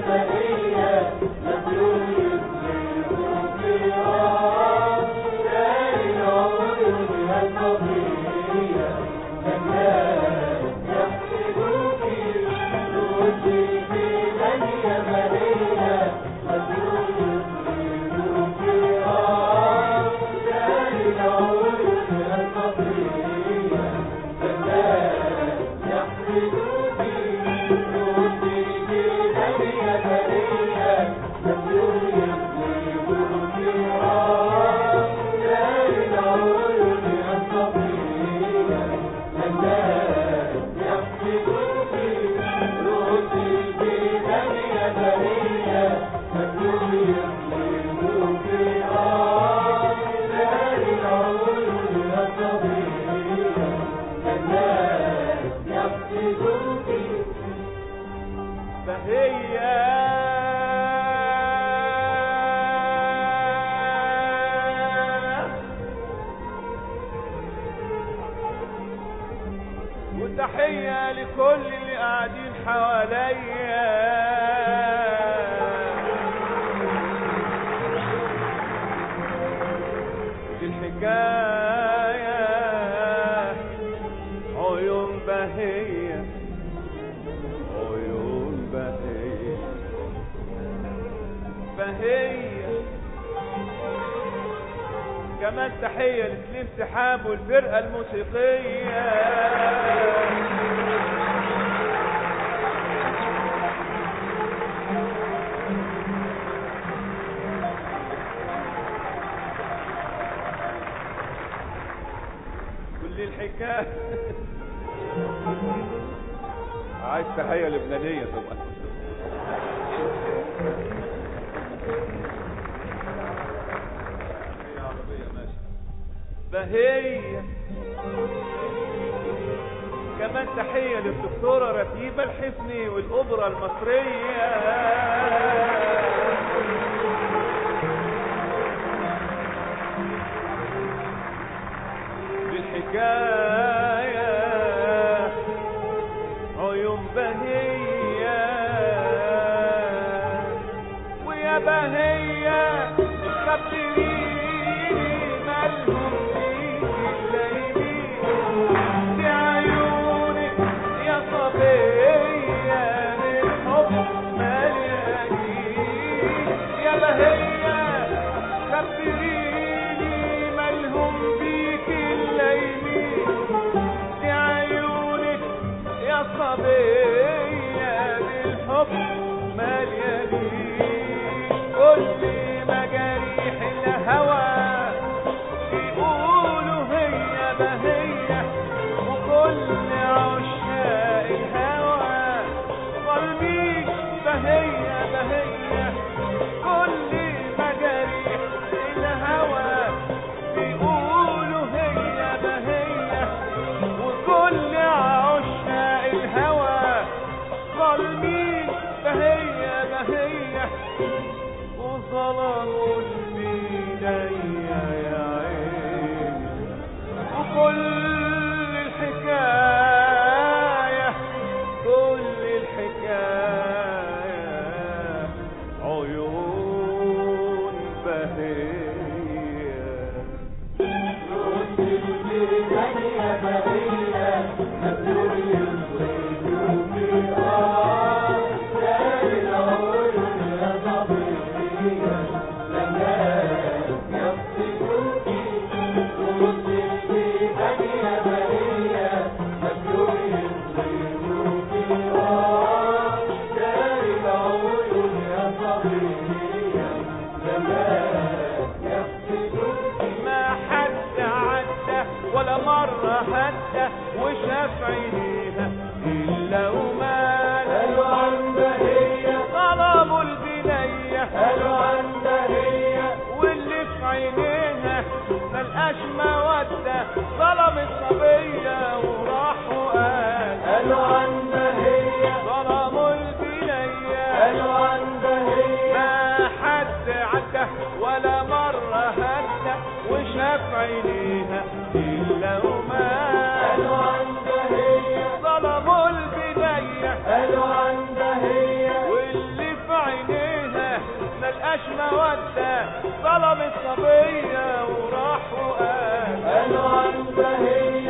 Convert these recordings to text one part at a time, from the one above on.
زكريا المصرية بالحكاية عيون بهية ويا بهية خبري إلا وما قالوا عندها هي طلبوا البداية قالوا عندها هي واللي في عينيها ملقاش مودة طلب الصبية وراح وقال قالوا عندها هي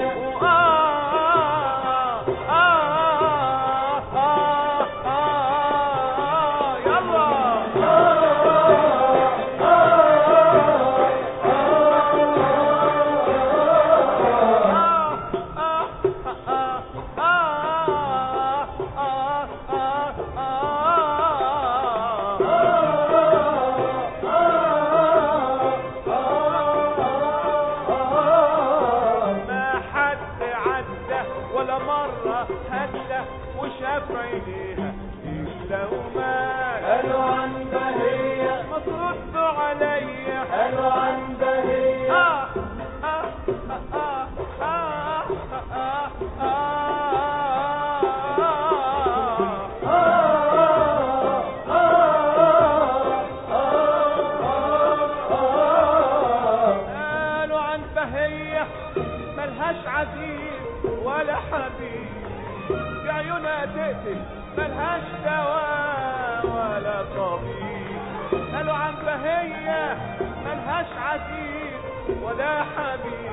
ولا حبيب.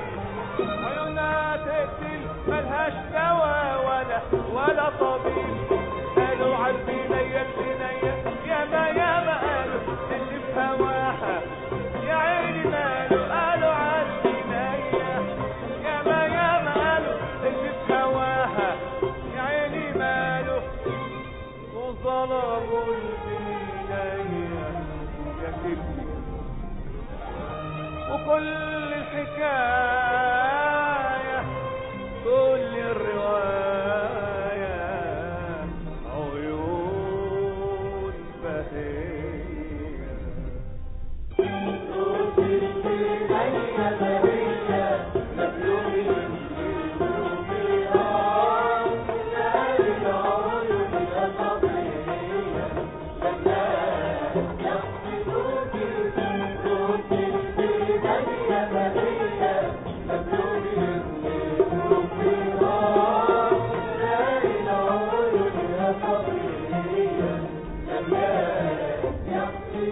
ويونايتد ملهاش دواء ولا ولا طبيب قالوا على ليا ليا يا ما يا ما قالوا اللي في هواها يا عيني ماله قالوا على ليا يا ما يا ما قالوا اللي في هواها يا عيني ماله وظلموا البي يا كبير كل حكاية.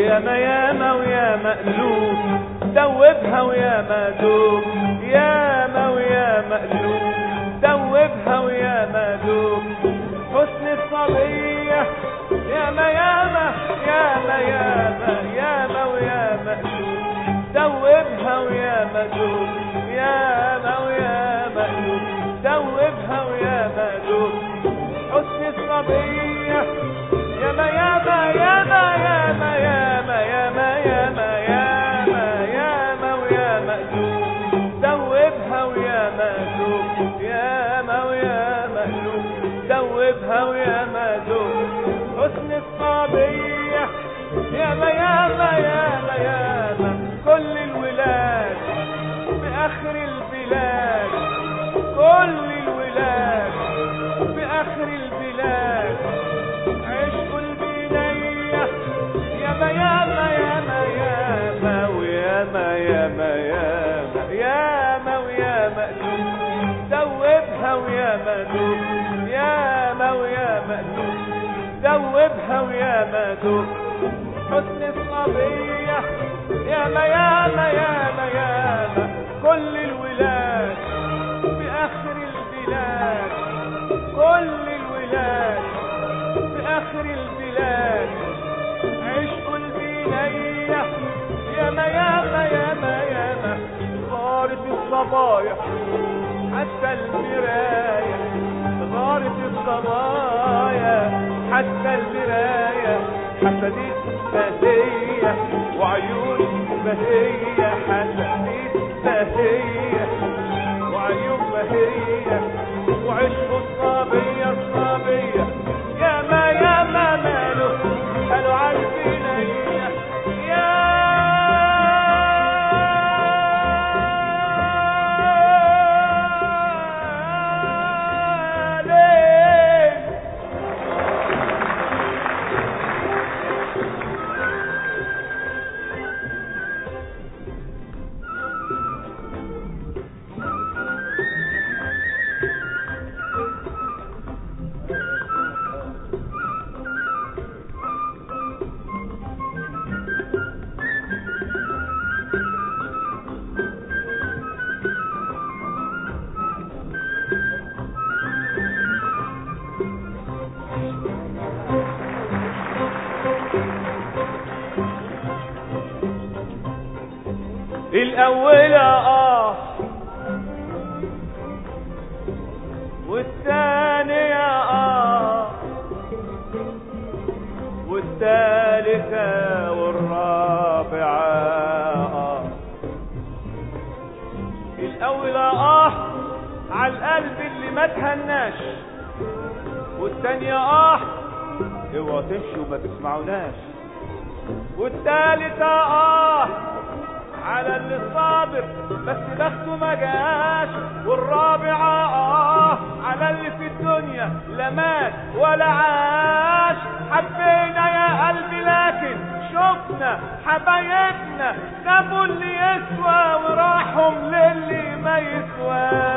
ياما ياما ويا مقلوب دوبها ويا مدوب ياما ويا مقلوب دوبها ويا مدوب حسن الصبية ياما ياما ياما ياما ياما ويا مقلوب دوبها ويا مدوب ياما ويا مقلوب دوبها ويا مدوب حسن الصبية ياما ياما ياما ياما ياما مدوب حسن الصبية ياما ياما ياما ياما كل الولاد بآخر البلاد. كل الولاد بآخر البلاد. عشق البنية. ياما ياما ياما ياما غارت الصبايا حتى المراية غارت الصبايا حتى المراية حسدت بهية وعيون بهية حسدت بهية وعيون صابر بس بخته ما جاش. والرابعة آه على اللي في الدنيا لا مات ولا عاش. حبينا يا قلبي لكن شفنا حبايبنا سابوا اللي يسوى وراحوا للي ما يسواش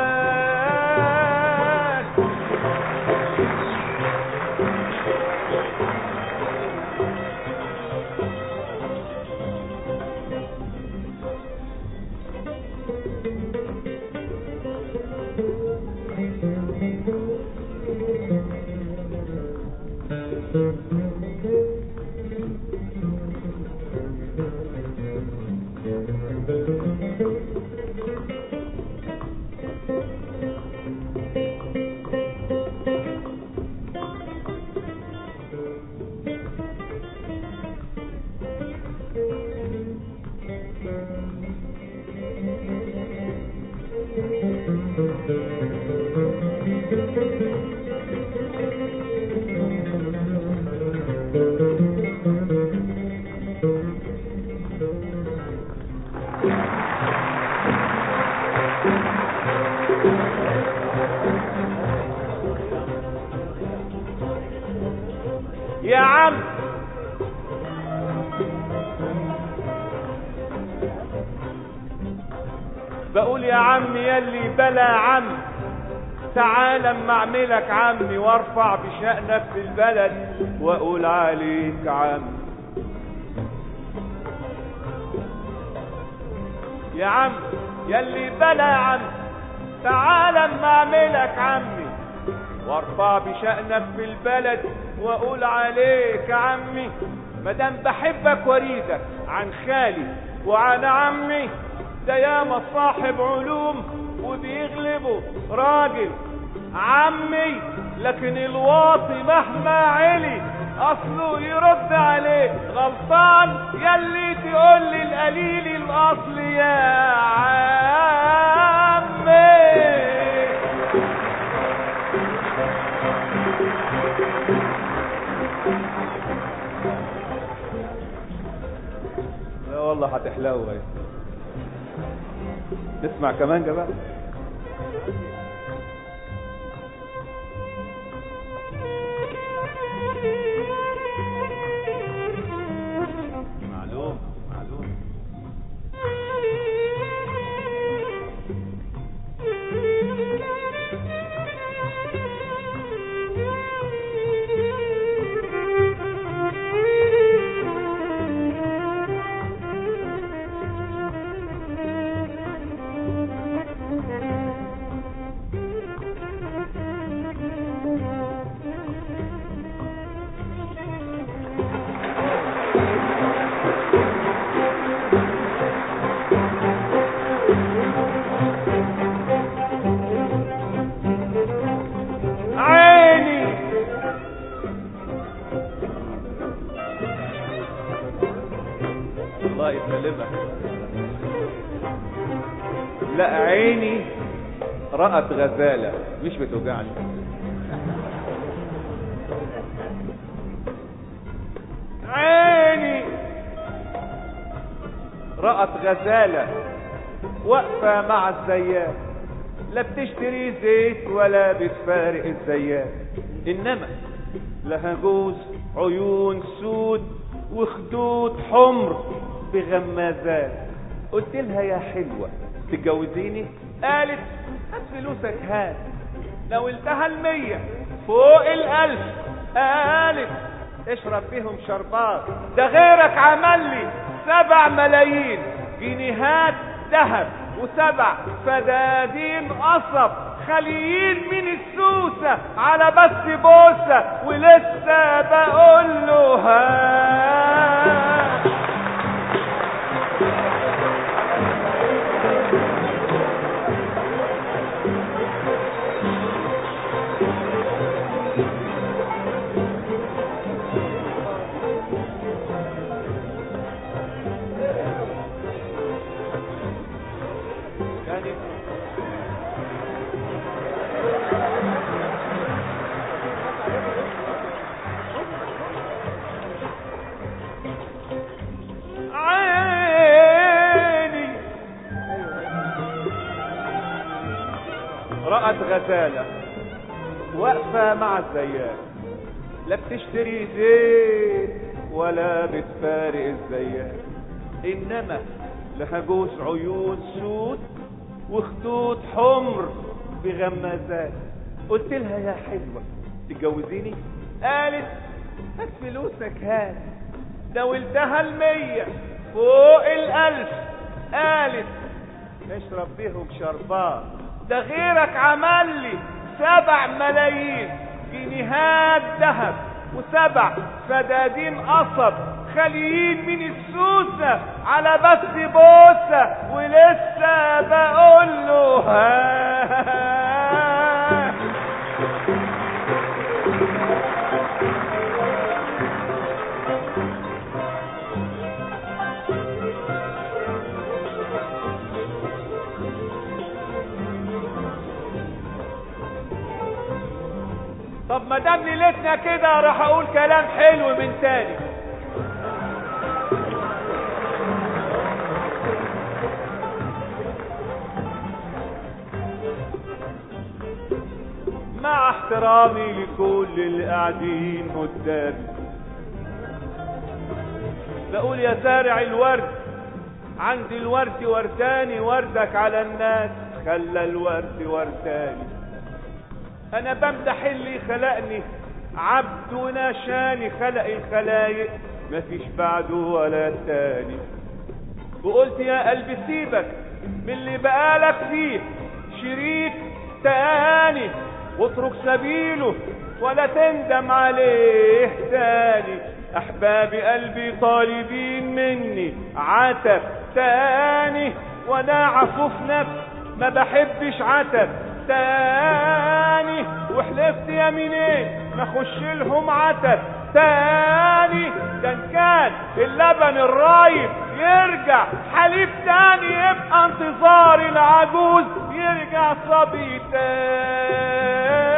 أعملك عمي وارفع بشأنك في البلد واقول عليك عم يا عم يلي بلا عم تعال أما أعملك عمي. وارفع بشأنك في البلد واقول عليك عمي. مادام بحبك واريدك عن خالي وعن عمي. ده ياما صاحب علوم وبيغلبه راجل. عمي لكن الواطي مهما علي أصله يرد عليه. غلطان يلي تقول لي القليل الأصل يا عمي. لا والله هتحلو اهي نسمع كمان بقى لا عيني رأت غزالة. مش بتوجعني. عيني رأت غزالة واقفة مع الزيات. لا بتشتري زيت ولا بتفارق الزيات. إنما لها جوز عيون سود وخدود حمر بغمازات. قلت لها يا حلوة تتجوزيني؟ قالت هات فلوسك هات. ناولتها المية فوق الألف. قالت اشرب فيهم شربات. ده غيرك عمل لي سبع ملايين. جنيهات ذهب وسبع فدادين قصب. خاليين من السوسة على بس بوسة. ولسه بقول له ها رأت غزالة. واقفة مع الزيات. لا بتشتري زيت ولا بتفارق الزيات. إنما لها جوز عيون سود وخدود حمر بغمازات. قلت لها يا حلوة تتجوزيني؟ قالت هات فلوسك هات. ناولتها المية فوق الألف. قالت اشرب بيهم شربات. ده غيرك عمل لي سبع ملايين جنيهات ذهب وسبع فدادين قصب خاليين من السوسة على بس بوسة ولسه بقول له راح أقول كلام حلو من تاني. مع احترامي لكل اللي قاعدين قدامي بقول يا زارع الورد عندي الورد ورداني وردك على الناس خلى الورد ورداني. أنا بمدح اللي خلقني عبد ونشاني خلق الخلايق مفيش بعده ولا تاني وقلت يا قلبي سيبك من اللي بقالك فيه. شريك تاني واترك سبيله ولا تندم عليه تاني. احبابي قلبي طالبين مني عتب تاني وأنا عفوف نفس ما بحبش عتب تاني وحلفت يمينين اخش لهم عتب تاني ده إن كان اللبن الرايب يرجع حليب تاني يبقى انتظار العجوز يرجع صبي تاني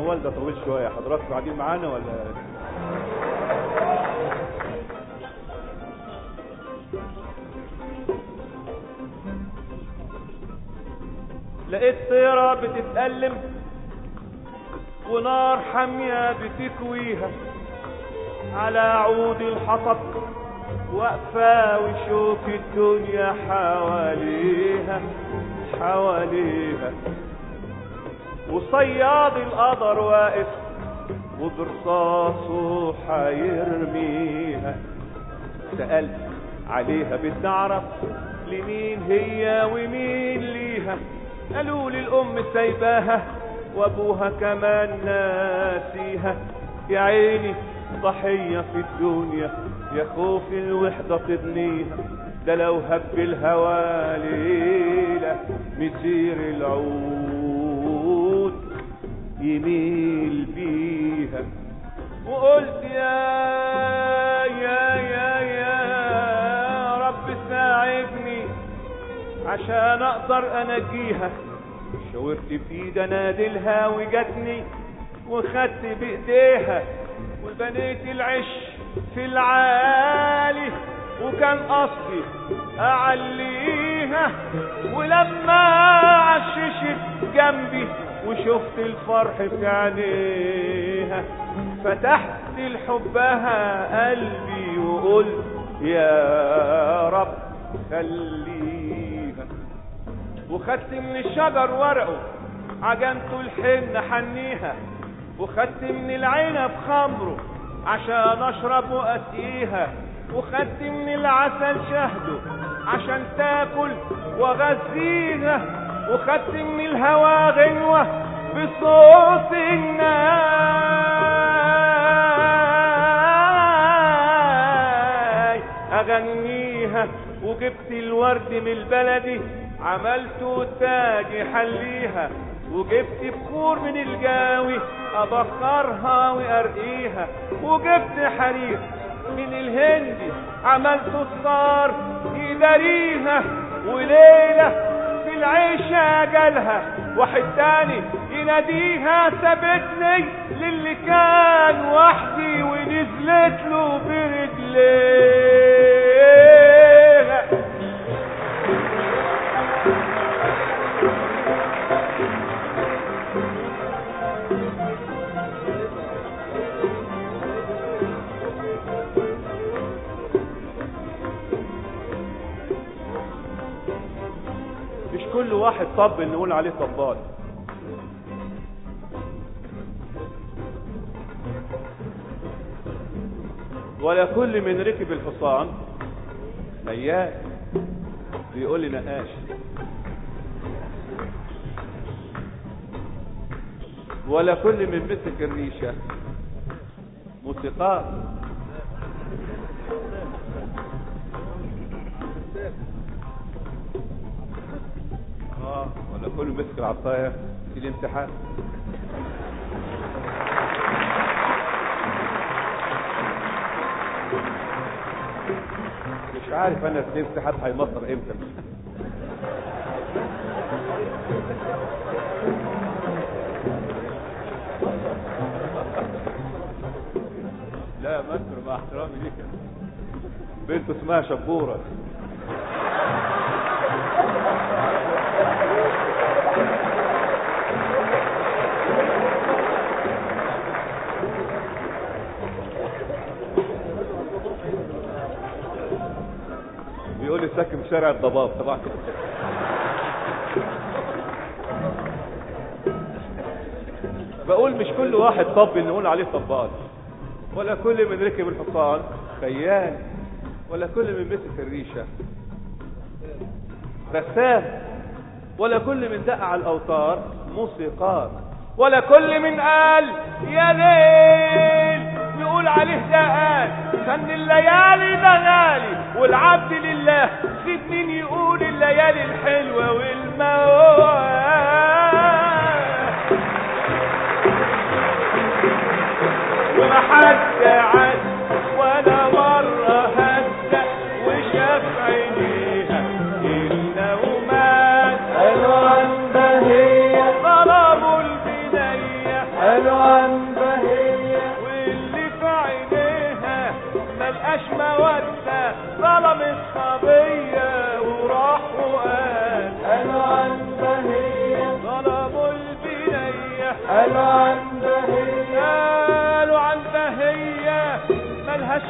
طب الموال ده طويل شوية. حضراتكم قاعدين معانا ولا؟ لقيت طيرة بتتألم ونار حامية بتكويها على عود الحطب واقفة وشوف الدنيا حواليها حواليها. وصياد القدر واقف وبرصاصه حيرميها سألت عليها بتعرف لمين هي ومين ليها. قالوا لي الأم سايباها وأبوها كمان ناسيها. يا عيني ضحية في الدنيا يا خوف الوحدة تضنيها ده لو هب الهوى ليلة مسير العود. يميل بيها وقلت يا يا يا يا رب ساعدني عشان أقدر انجيها شاورت بايد انادلها وجتني وخدت بإيديها وبنيت العش في العالي. وكان قصدي اعليها ولما عششت جنبي وشفت الفرح في عينيها فتحت لحبها قلبي وقلت يا رب خليها. وخدت من الشجر ورقه عجنته الحنة حنيها. وخدت من العنب خمره عشان أشرب وأسقيها. وخدت من العسل شهده عشان تاكل واغذيها وخدت من الهوا غنوة بصوت الناي. أغنيها وجبت الورد من البلدي عملته تاج يحليها وجبت بخور من الجاوي أبخرها وأرقيها. وجبت حرير من الهندي عملته الصار يداريها وليلة في العيشة جالها واحد تاني يناديها سابتني للي كان وحدي ونزلت له برجليها واحد طب نقول عليه طبال. ولا كل من ركب الحصان نيال بيقول لي نقاش. ولا كل من مسك الريشة موسيقار. آه ولا كل مسك العصاية في الامتحان. مش عارف أنا الامتحان هيمطر إمتى. لا مصر مع احترامي ليك. بنت اسمها شبورة بيقول لي ساكن في شارع الضباب. طبعا بقول مش كل واحد طب نقول عليه طبال. ولا كل من ركب الحصان خيال ولا كل من مسك الريشة رسام. ولا كل من دق على الأوتار موسيقار. ولا كل من قال يا ليل نقول عليه ده قال كان الليالي ده غالي والعبد لله سيب مين يقول الليالي الحلوة والموال. وما حد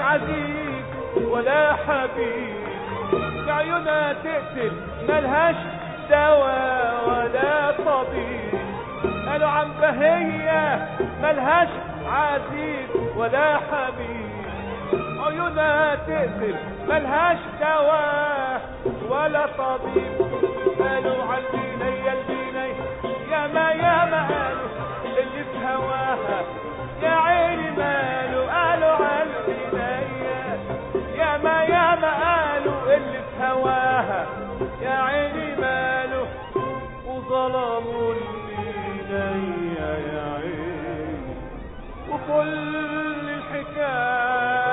ملهاش عزيز ولا حبيب. عيونها تقتل ملهاش دواء ولا طبيب. قالوا عن بهية ملهاش عزيز ولا حبيب. عيونها تقتل ملهاش دواء ولا طبيب. قالوا على البنية البنية يا ما يا ما قالوا اللي في هواها. يا عيني ماله طلب إلي علم وكل حكاية